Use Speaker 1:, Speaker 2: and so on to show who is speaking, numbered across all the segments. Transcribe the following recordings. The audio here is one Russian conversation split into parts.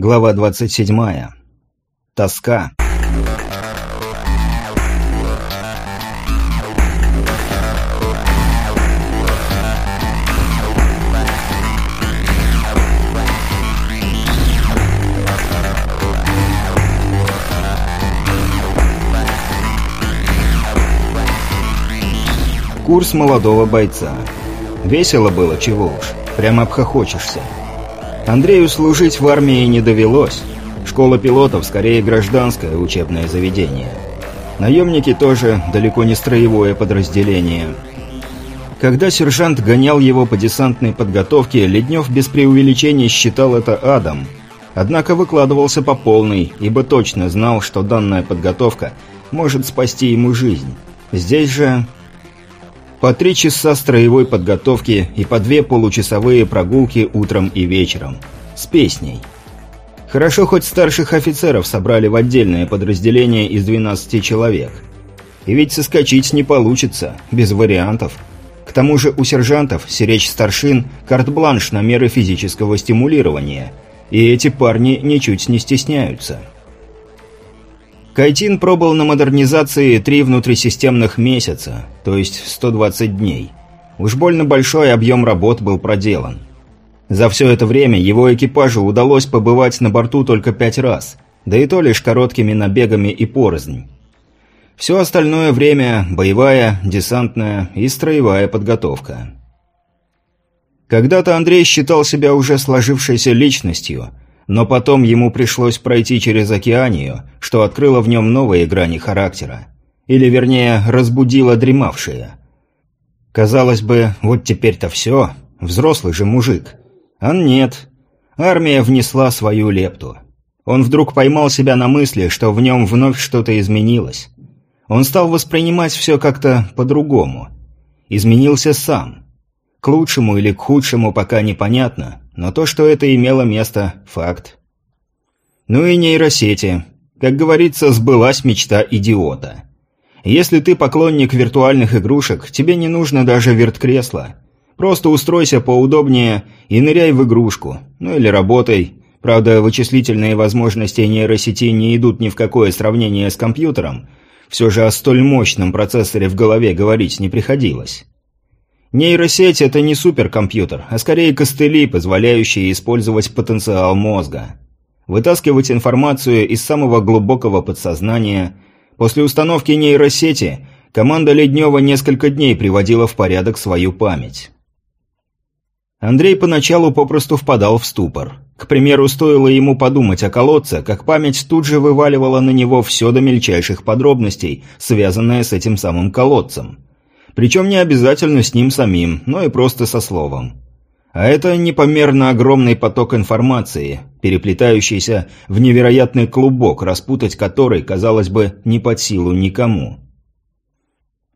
Speaker 1: Глава 27. Тоска. Курс молодого бойца. Весело было, чего уж. Прямо обхохочешься. Андрею служить в армии не довелось. Школа пилотов скорее гражданское учебное заведение. Наемники тоже далеко не строевое подразделение. Когда сержант гонял его по десантной подготовке, Леднев без преувеличения считал это адом. Однако выкладывался по полной, ибо точно знал, что данная подготовка может спасти ему жизнь. Здесь же по три часа строевой подготовки и по две получасовые прогулки утром и вечером. С песней. Хорошо, хоть старших офицеров собрали в отдельное подразделение из 12 человек. И ведь соскочить не получится, без вариантов. К тому же у сержантов, сиречь старшин, карт-бланш на меры физического стимулирования. И эти парни ничуть не стесняются. Кайтин пробыл на модернизации три внутрисистемных месяца, то есть 120 дней. Уж больно большой объем работ был проделан. За все это время его экипажу удалось побывать на борту только пять раз, да и то лишь короткими набегами и порознь. Все остальное время – боевая, десантная и строевая подготовка. Когда-то Андрей считал себя уже сложившейся личностью – но потом ему пришлось пройти через океанию, что открыло в нем новые грани характера. Или, вернее, разбудило дремавшие. Казалось бы, вот теперь-то все, взрослый же мужик. А нет. Армия внесла свою лепту. Он вдруг поймал себя на мысли, что в нем вновь что-то изменилось. Он стал воспринимать все как-то по-другому. Изменился сам. К лучшему или к худшему пока непонятно, но то, что это имело место – факт. Ну и нейросети. Как говорится, сбылась мечта идиота. Если ты поклонник виртуальных игрушек, тебе не нужно даже верткресло. Просто устройся поудобнее и ныряй в игрушку. Ну или работай. Правда, вычислительные возможности нейросети не идут ни в какое сравнение с компьютером. Все же о столь мощном процессоре в голове говорить не приходилось. Нейросеть – это не суперкомпьютер, а скорее костыли, позволяющие использовать потенциал мозга. Вытаскивать информацию из самого глубокого подсознания. После установки нейросети команда Леднева несколько дней приводила в порядок свою память. Андрей поначалу попросту впадал в ступор. К примеру, стоило ему подумать о колодце, как память тут же вываливала на него все до мельчайших подробностей, связанное с этим самым колодцем. Причем не обязательно с ним самим, но и просто со словом. А это непомерно огромный поток информации, переплетающийся в невероятный клубок, распутать который, казалось бы, не под силу никому.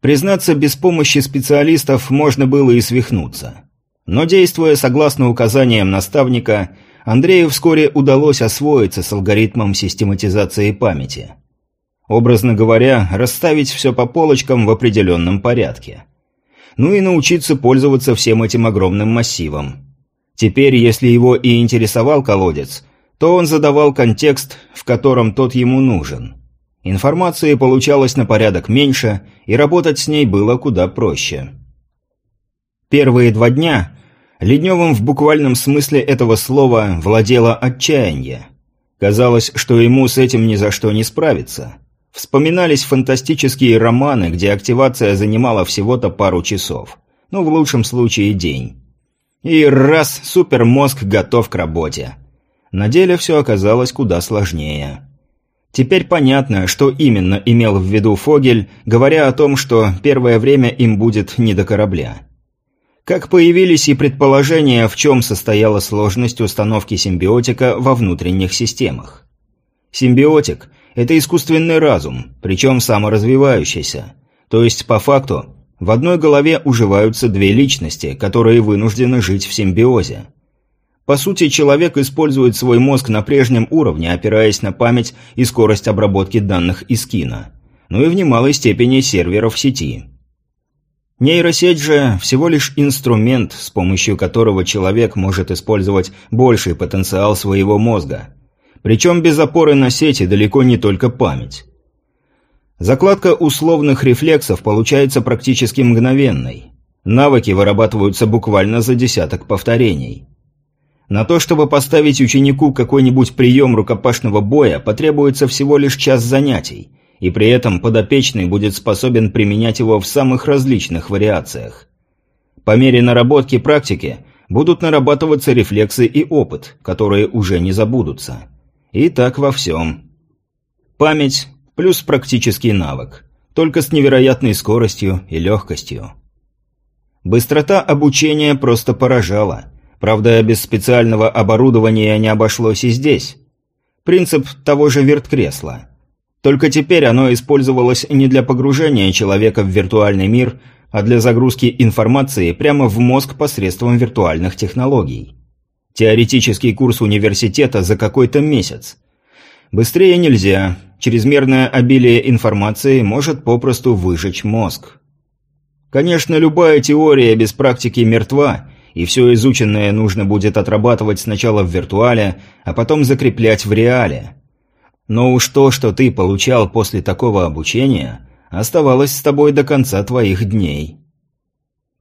Speaker 1: Признаться, без помощи специалистов можно было и свихнуться. Но действуя согласно указаниям наставника, Андрею вскоре удалось освоиться с алгоритмом систематизации памяти – Образно говоря, расставить все по полочкам в определенном порядке. Ну и научиться пользоваться всем этим огромным массивом. Теперь, если его и интересовал колодец, то он задавал контекст, в котором тот ему нужен. Информации получалось на порядок меньше, и работать с ней было куда проще. Первые два дня Ледневым в буквальном смысле этого слова владело отчаяние. Казалось, что ему с этим ни за что не справиться. Вспоминались фантастические романы, где активация занимала всего-то пару часов. Ну, в лучшем случае день. И раз супермозг готов к работе. На деле все оказалось куда сложнее. Теперь понятно, что именно имел в виду Фогель, говоря о том, что первое время им будет не до корабля. Как появились и предположения, в чем состояла сложность установки симбиотика во внутренних системах. Симбиотик – это искусственный разум, причем саморазвивающийся. То есть, по факту, в одной голове уживаются две личности, которые вынуждены жить в симбиозе. По сути, человек использует свой мозг на прежнем уровне, опираясь на память и скорость обработки данных из кино. Ну и в немалой степени серверов сети. Нейросеть же всего лишь инструмент, с помощью которого человек может использовать больший потенциал своего мозга – Причем без опоры на сети далеко не только память. Закладка условных рефлексов получается практически мгновенной. Навыки вырабатываются буквально за десяток повторений. На то, чтобы поставить ученику какой-нибудь прием рукопашного боя, потребуется всего лишь час занятий, и при этом подопечный будет способен применять его в самых различных вариациях. По мере наработки практики будут нарабатываться рефлексы и опыт, которые уже не забудутся. И так во всем. Память плюс практический навык, только с невероятной скоростью и легкостью. Быстрота обучения просто поражала. Правда, без специального оборудования не обошлось и здесь. Принцип того же верткресла. Только теперь оно использовалось не для погружения человека в виртуальный мир, а для загрузки информации прямо в мозг посредством виртуальных технологий. Теоретический курс университета за какой-то месяц. Быстрее нельзя. Чрезмерное обилие информации может попросту выжечь мозг. Конечно, любая теория без практики мертва, и все изученное нужно будет отрабатывать сначала в виртуале, а потом закреплять в реале. Но уж то, что ты получал после такого обучения, оставалось с тобой до конца твоих дней.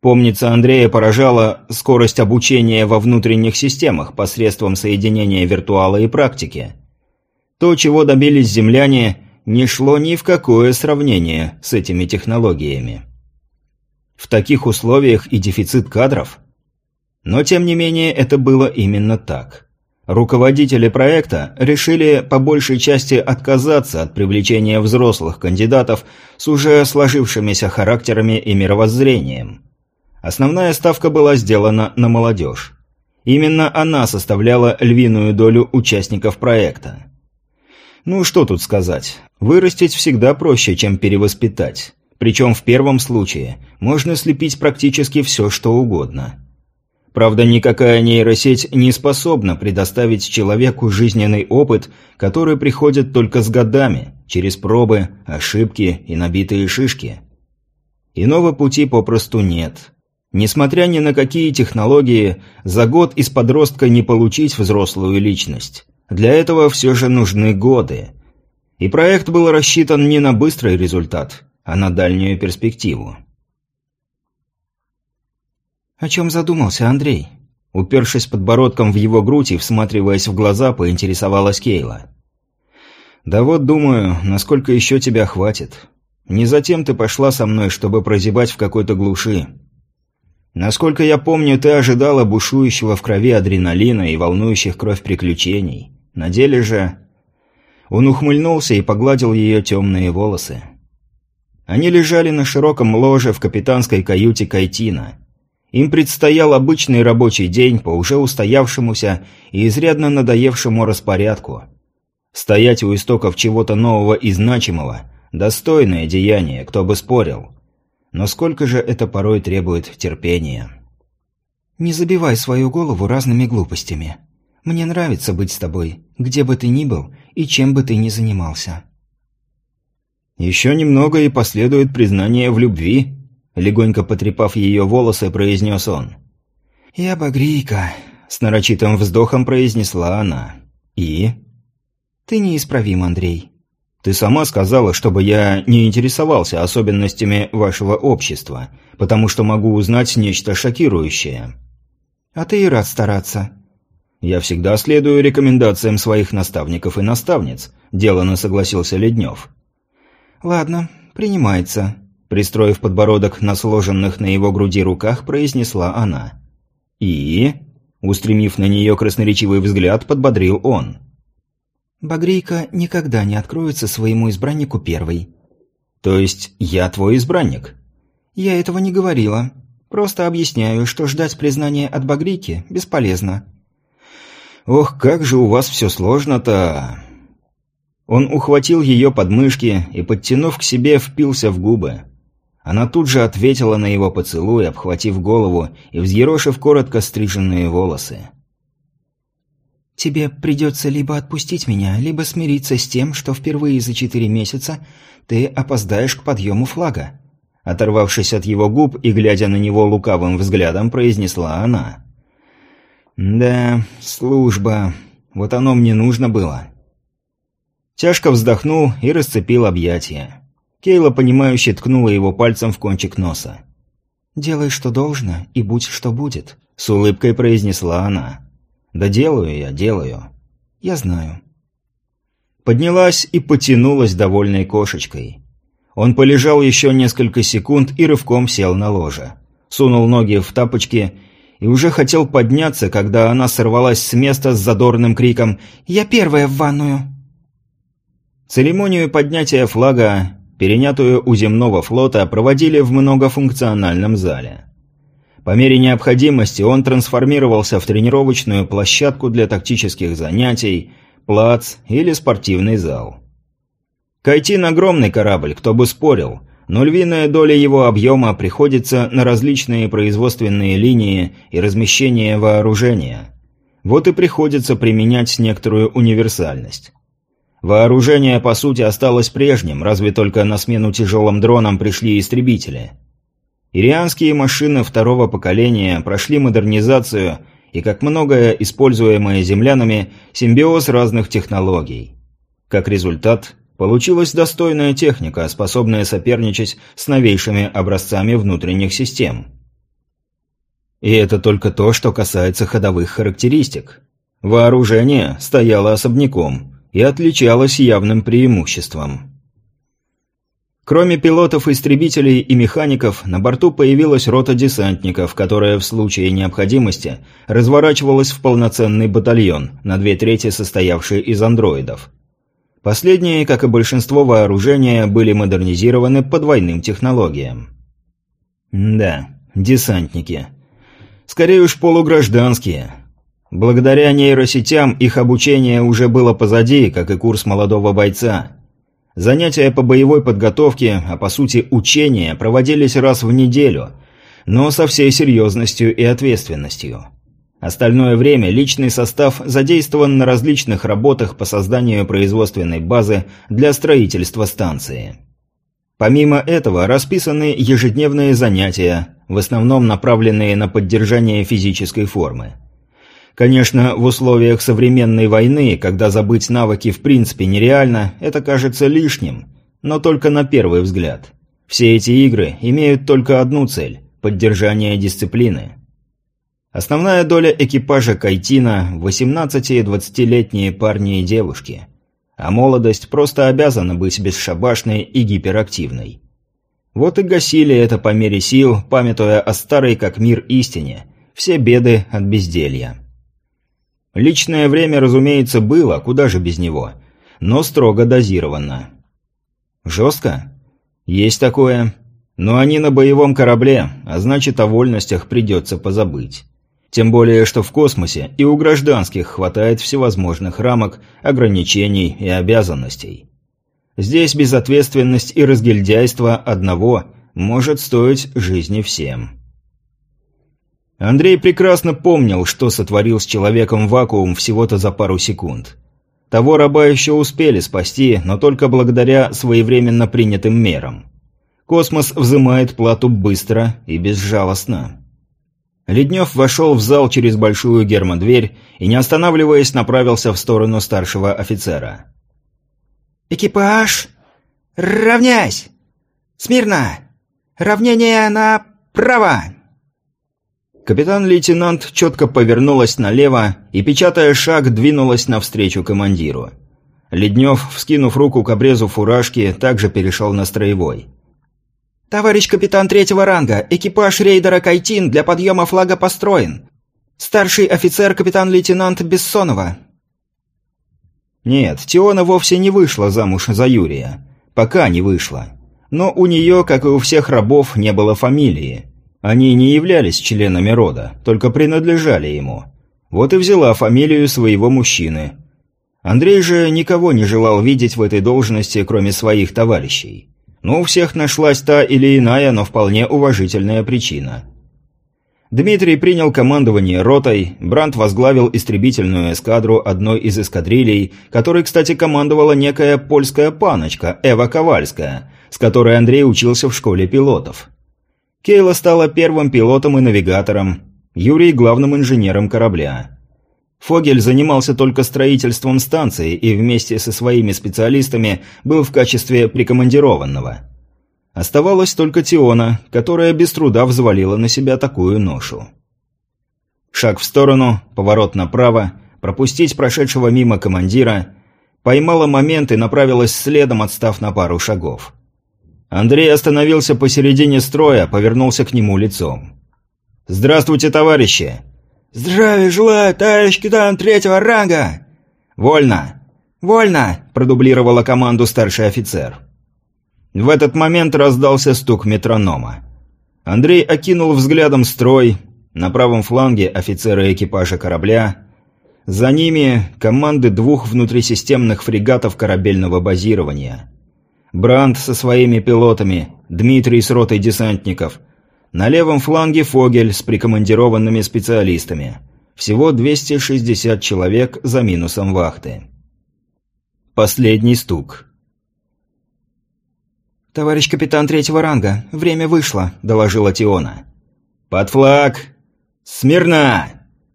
Speaker 1: Помнится, Андрея поражала скорость обучения во внутренних системах посредством соединения виртуала и практики. То, чего добились земляне, не шло ни в какое сравнение с этими технологиями. В таких условиях и дефицит кадров. Но тем не менее это было именно так. Руководители проекта решили по большей части отказаться от привлечения взрослых кандидатов с уже сложившимися характерами и мировоззрением. Основная ставка была сделана на молодежь. Именно она составляла львиную долю участников проекта. Ну что тут сказать, вырастить всегда проще, чем перевоспитать. Причем в первом случае можно слепить практически все, что угодно. Правда, никакая нейросеть не способна предоставить человеку жизненный опыт, который приходит только с годами, через пробы, ошибки и набитые шишки. Иного пути попросту нет. Несмотря ни на какие технологии, за год из подростка не получить взрослую личность. Для этого все же нужны годы. И проект был рассчитан не на быстрый результат, а на дальнюю перспективу.
Speaker 2: «О чем задумался Андрей?»
Speaker 1: Упершись подбородком в его грудь и всматриваясь в глаза, поинтересовалась Кейла. «Да вот думаю, насколько еще тебя хватит. Не затем ты пошла со мной, чтобы прозябать в какой-то глуши. Насколько я помню, ты ожидала бушующего в крови адреналина и волнующих кровь приключений. На деле же...» Он ухмыльнулся и погладил ее темные волосы. Они лежали на широком ложе в капитанской каюте Кайтина. Им предстоял обычный рабочий день по уже устоявшемуся и изрядно надоевшему распорядку. Стоять у истоков чего-то нового и значимого – достойное деяние, кто бы спорил. Но сколько же это порой требует терпения.
Speaker 2: «Не забивай свою голову разными глупостями. Мне нравится быть с тобой, где бы ты ни был и чем бы ты ни занимался».
Speaker 1: «Еще немного и последует признание в любви», – легонько потрепав ее волосы, произнес он.
Speaker 2: «Я багрийка», –
Speaker 1: с нарочитым вздохом произнесла она. «И?»
Speaker 2: «Ты неисправим, Андрей.
Speaker 1: Ты сама сказала, чтобы я не интересовался особенностями вашего общества, потому что могу узнать нечто шокирующее.
Speaker 2: А ты и рад стараться.
Speaker 1: Я всегда следую рекомендациям своих наставников и наставниц, делано согласился Леднев.
Speaker 2: Ладно, принимается,
Speaker 1: пристроив подбородок на сложенных на его груди руках, произнесла она. И, устремив на нее красноречивый взгляд, подбодрил он.
Speaker 2: Багрейка никогда не откроется своему избраннику первой.
Speaker 1: То есть я твой избранник?
Speaker 2: Я этого не говорила. Просто объясняю, что ждать признания от Багрейки бесполезно.
Speaker 1: Ох, как же у вас все сложно-то. Он ухватил ее подмышки и, подтянув к себе, впился в губы. Она тут же ответила на его поцелуй, обхватив голову и взъерошив коротко стриженные волосы.
Speaker 2: Тебе придется либо отпустить меня, либо смириться с тем, что впервые за четыре месяца ты опоздаешь к подъему флага». Оторвавшись от его губ и глядя на него лукавым взглядом, произнесла она. «Да, служба. Вот оно мне нужно было.
Speaker 1: Тяжко вздохнул и расцепил объятия. Кейла, понимающе ткнула его пальцем в кончик носа.
Speaker 2: «Делай, что должно, и будь, что будет», —
Speaker 1: с улыбкой произнесла она. «Да делаю я, делаю».
Speaker 2: «Я знаю».
Speaker 1: Поднялась и потянулась довольной кошечкой. Он полежал еще несколько секунд и рывком сел на ложе. Сунул ноги в тапочки и уже хотел подняться, когда она сорвалась с места с задорным криком «Я первая в ванную!». Церемонию поднятия флага, перенятую у земного флота, проводили в многофункциональном зале. По мере необходимости он трансформировался в тренировочную площадку для тактических занятий, плац или спортивный зал. Кайтин – огромный корабль, кто бы спорил, но львиная доля его объема приходится на различные производственные линии и размещение вооружения. Вот и приходится применять некоторую универсальность. Вооружение, по сути, осталось прежним, разве только на смену тяжелым дронам пришли истребители. Ирианские машины второго поколения прошли модернизацию и, как многое используемое землянами, симбиоз разных технологий. Как результат, Получилась достойная техника, способная соперничать с новейшими образцами внутренних систем. И это только то, что касается ходовых характеристик. Вооружение стояло особняком и отличалось явным преимуществом. Кроме пилотов-истребителей и механиков, на борту появилась рота десантников, которая в случае необходимости разворачивалась в полноценный батальон, на две трети состоявший из андроидов. Последние, как и большинство вооружения, были модернизированы по двойным технологиям. Да, десантники. Скорее уж полугражданские. Благодаря нейросетям их обучение уже было позади, как и курс молодого бойца. Занятия по боевой подготовке, а по сути учения, проводились раз в неделю, но со всей серьезностью и ответственностью. Остальное время личный состав задействован на различных работах по созданию производственной базы для строительства станции. Помимо этого расписаны ежедневные занятия, в основном направленные на поддержание физической формы. Конечно, в условиях современной войны, когда забыть навыки в принципе нереально, это кажется лишним, но только на первый взгляд. Все эти игры имеют только одну цель – поддержание дисциплины. Основная доля экипажа Кайтина – 18- и 20-летние парни и девушки. А молодость просто обязана быть бесшабашной и гиперактивной. Вот и гасили это по мере сил, памятуя о старой как мир истине, все беды от безделья. Личное время, разумеется, было, куда же без него, но строго дозировано. Жестко? Есть такое. Но они на боевом корабле, а значит о вольностях придется позабыть. Тем более, что в космосе и у гражданских хватает всевозможных рамок, ограничений и обязанностей. Здесь безответственность и разгильдяйство одного может стоить жизни всем. Андрей прекрасно помнил, что сотворил с человеком вакуум всего-то за пару секунд. Того раба еще успели спасти, но только благодаря своевременно принятым мерам. Космос взимает плату быстро и безжалостно. Леднев вошел в зал через большую гермодверь и, не останавливаясь, направился в сторону старшего офицера.
Speaker 3: «Экипаж! Равняйсь! Смирно! Равнение направо!»
Speaker 1: Капитан-лейтенант четко повернулась налево и, печатая шаг, двинулась навстречу командиру. Леднев, вскинув руку к обрезу фуражки, также перешел на строевой.
Speaker 3: «Товарищ капитан третьего ранга, экипаж рейдера «Кайтин» для подъема флага построен. Старший офицер капитан-лейтенант Бессонова».
Speaker 1: Нет, Теона вовсе не вышла замуж за Юрия. Пока не вышла. Но у нее, как и у всех рабов, не было фамилии. Они не являлись членами рода, только принадлежали ему. Вот и взяла фамилию своего мужчины. Андрей же никого не желал видеть в этой должности, кроме своих товарищей. Ну, у всех нашлась та или иная, но вполне уважительная причина. Дмитрий принял командование ротой, Брандт возглавил истребительную эскадру одной из эскадрилей, которой, кстати, командовала некая польская паночка Эва Ковальская, с которой Андрей учился в школе пилотов. Кейла стала первым пилотом и навигатором, Юрий – главным инженером корабля. Фогель занимался только строительством станции и вместе со своими специалистами был в качестве прикомандированного. Оставалась только Тиона, которая без труда взвалила на себя такую ношу. Шаг в сторону, поворот направо, пропустить прошедшего мимо командира, поймала момент и направилась следом, отстав на пару шагов. Андрей остановился посередине строя, повернулся к нему лицом. «Здравствуйте, товарищи!»
Speaker 3: «Здравия желаю, товарищ капитан третьего ранга!»
Speaker 1: «Вольно!»
Speaker 3: «Вольно!»
Speaker 1: – продублировала команду старший офицер. В этот момент раздался стук метронома. Андрей окинул взглядом строй, на правом фланге офицеры экипажа корабля, за ними команды двух внутрисистемных фрегатов корабельного базирования. Бранд со своими пилотами, Дмитрий с ротой десантников – на левом фланге Фогель с прикомандированными специалистами. Всего 260 человек за минусом вахты. Последний стук.
Speaker 3: «Товарищ капитан третьего ранга, время вышло», – доложила Тиона.
Speaker 1: «Под флаг! Смирно!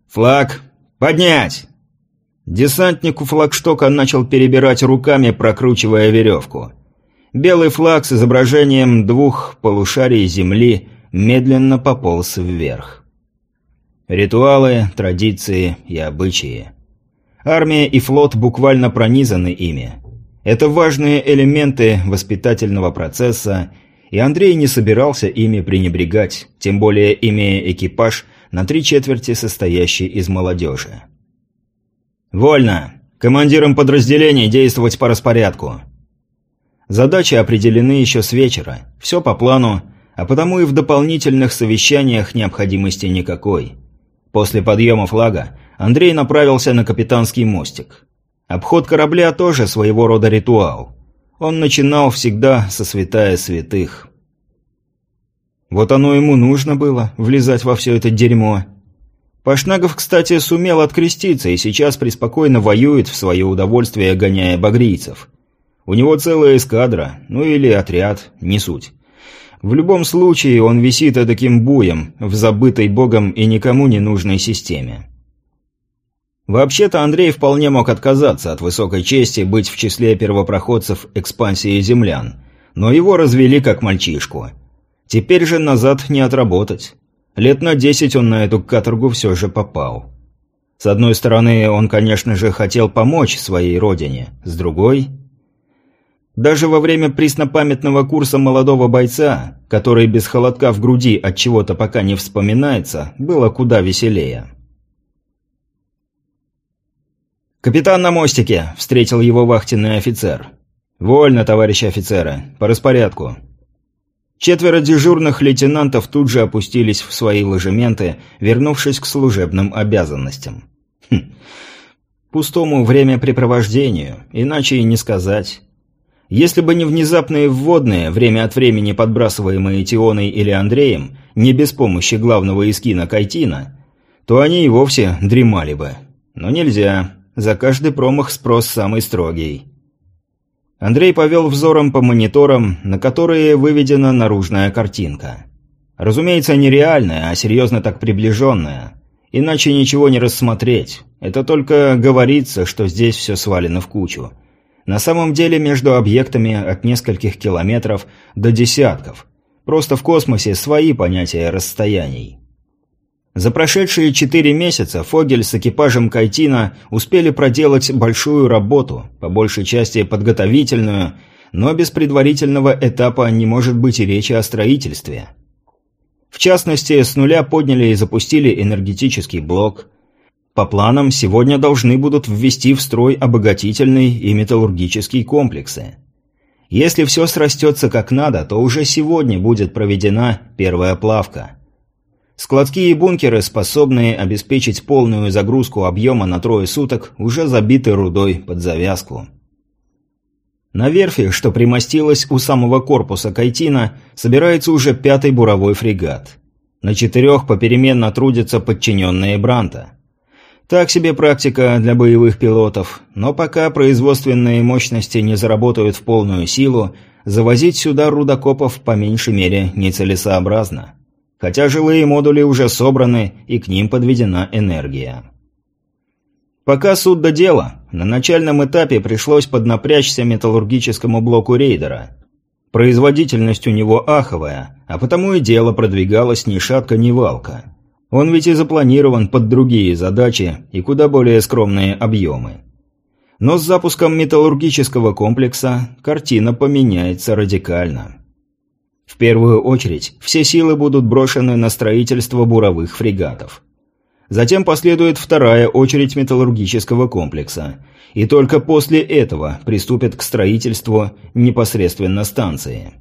Speaker 1: Флаг поднять!» Десантник у флагштока начал перебирать руками, прокручивая веревку. Белый флаг с изображением двух полушарий Земли медленно пополз вверх. Ритуалы, традиции и обычаи. Армия и флот буквально пронизаны ими. Это важные элементы воспитательного процесса, и Андрей не собирался ими пренебрегать, тем более имея экипаж на три четверти состоящий из молодежи. «Вольно! Командирам подразделений действовать по распорядку!» Задачи определены еще с вечера. Все по плану, а потому и в дополнительных совещаниях необходимости никакой. После подъема флага Андрей направился на капитанский мостик. Обход корабля тоже своего рода ритуал. Он начинал всегда со святая святых. Вот оно ему нужно было, влезать во все это дерьмо. Пашнагов, кстати, сумел откреститься и сейчас преспокойно воюет в свое удовольствие, гоняя багрийцев. У него целая эскадра, ну или отряд, не суть. В любом случае он висит таким буем в забытой богом и никому не нужной системе. Вообще-то Андрей вполне мог отказаться от высокой чести быть в числе первопроходцев экспансии землян, но его развели как мальчишку. Теперь же назад не отработать. Лет на десять он на эту каторгу все же попал. С одной стороны, он, конечно же, хотел помочь своей родине, с другой... Даже во время преснопамятного курса молодого бойца, который без холодка в груди от чего-то пока не вспоминается, было куда веселее. «Капитан на мостике!» – встретил его вахтенный офицер. «Вольно, товарищи офицеры. По распорядку». Четверо дежурных лейтенантов тут же опустились в свои ложементы, вернувшись к служебным обязанностям. Хм. Пустому времяпрепровождению, иначе и не сказать. Если бы не внезапные вводные, время от времени подбрасываемые Тионой или Андреем, не без помощи главного искина Кайтина, то они и вовсе дремали бы. Но нельзя. За каждый промах спрос самый строгий. Андрей повел взором по мониторам, на которые выведена наружная картинка. Разумеется, не реальная, а серьезно так приближенная. Иначе ничего не рассмотреть. Это только говорится, что здесь все свалено в кучу. На самом деле между объектами от нескольких километров до десятков. Просто в космосе свои понятия расстояний. За прошедшие четыре месяца Фогель с экипажем Кайтина успели проделать большую работу, по большей части подготовительную, но без предварительного этапа не может быть и речи о строительстве. В частности, с нуля подняли и запустили энергетический блок, по планам, сегодня должны будут ввести в строй обогатительные и металлургические комплексы. Если все срастется как надо, то уже сегодня будет проведена первая плавка. Складские бункеры, способные обеспечить полную загрузку объема на трое суток, уже забиты рудой под завязку. На верфи, что примостилась у самого корпуса Кайтина, собирается уже пятый буровой фрегат. На четырех попеременно трудятся подчиненные Бранта. Так себе практика для боевых пилотов, но пока производственные мощности не заработают в полную силу, завозить сюда рудокопов по меньшей мере нецелесообразно. Хотя жилые модули уже собраны и к ним подведена энергия. Пока суд до дела, на начальном этапе пришлось поднапрячься металлургическому блоку рейдера. Производительность у него аховая, а потому и дело продвигалось ни шатка, ни валка. Он ведь и запланирован под другие задачи и куда более скромные объемы. Но с запуском металлургического комплекса картина поменяется радикально. В первую очередь, все силы будут брошены на строительство буровых фрегатов. Затем последует вторая очередь металлургического комплекса, и только после этого приступят к строительству непосредственно станции.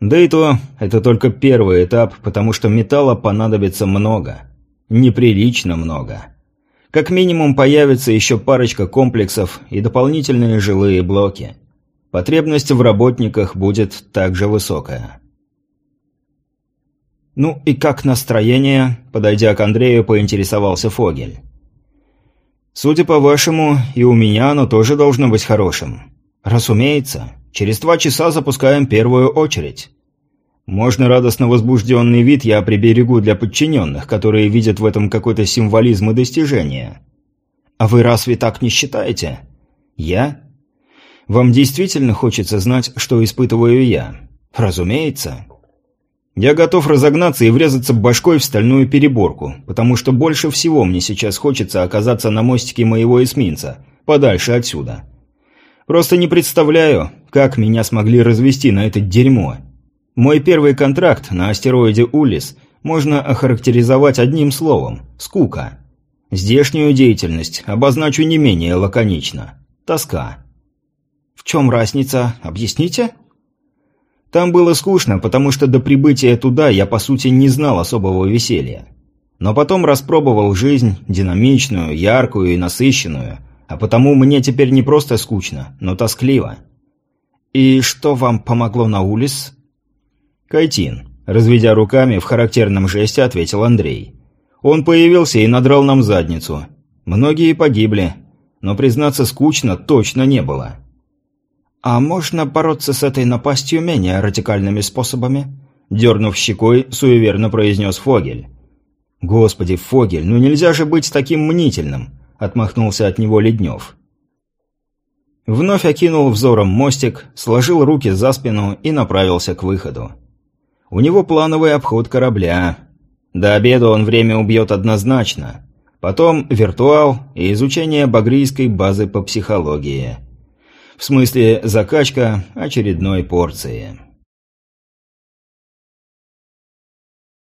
Speaker 1: Да и то, это только первый этап, потому что металла понадобится много. Неприлично много. Как минимум появится еще парочка комплексов и дополнительные жилые блоки. Потребность в работниках будет также высокая. «Ну и как настроение?» – подойдя к Андрею, поинтересовался Фогель. «Судя по вашему, и у меня оно тоже должно быть хорошим. Разумеется. Через два часа запускаем первую очередь. Можно радостно возбужденный вид я приберегу для подчиненных, которые видят в этом какой-то символизм и достижение. А вы разве так не считаете? Я? Вам действительно хочется знать, что испытываю я? Разумеется. Я готов разогнаться и врезаться башкой в стальную переборку, потому что больше всего мне сейчас хочется оказаться на мостике моего эсминца, подальше отсюда. Просто не представляю, как меня смогли развести на это дерьмо. Мой первый контракт на астероиде Улис можно охарактеризовать одним словом – скука. Здешнюю деятельность обозначу не менее лаконично – тоска. В чем разница, объясните? Там было скучно, потому что до прибытия туда я, по сути, не знал особого веселья. Но потом распробовал жизнь, динамичную, яркую и насыщенную, а потому мне теперь не просто скучно, но тоскливо. «И что вам помогло на улиц?» «Кайтин», – разведя руками, в характерном жесте ответил Андрей. «Он появился и надрал нам задницу. Многие погибли, но, признаться, скучно точно не было». «А можно бороться с этой напастью менее радикальными способами?» Дернув щекой, суеверно произнес Фогель. «Господи, Фогель, ну нельзя же быть таким мнительным!» Отмахнулся от него Леднев. Вновь окинул взором мостик, сложил руки за спину и направился к выходу. У него плановый обход корабля. До обеда он время убьет однозначно. Потом виртуал и изучение багрийской базы по психологии. В смысле, закачка очередной порции.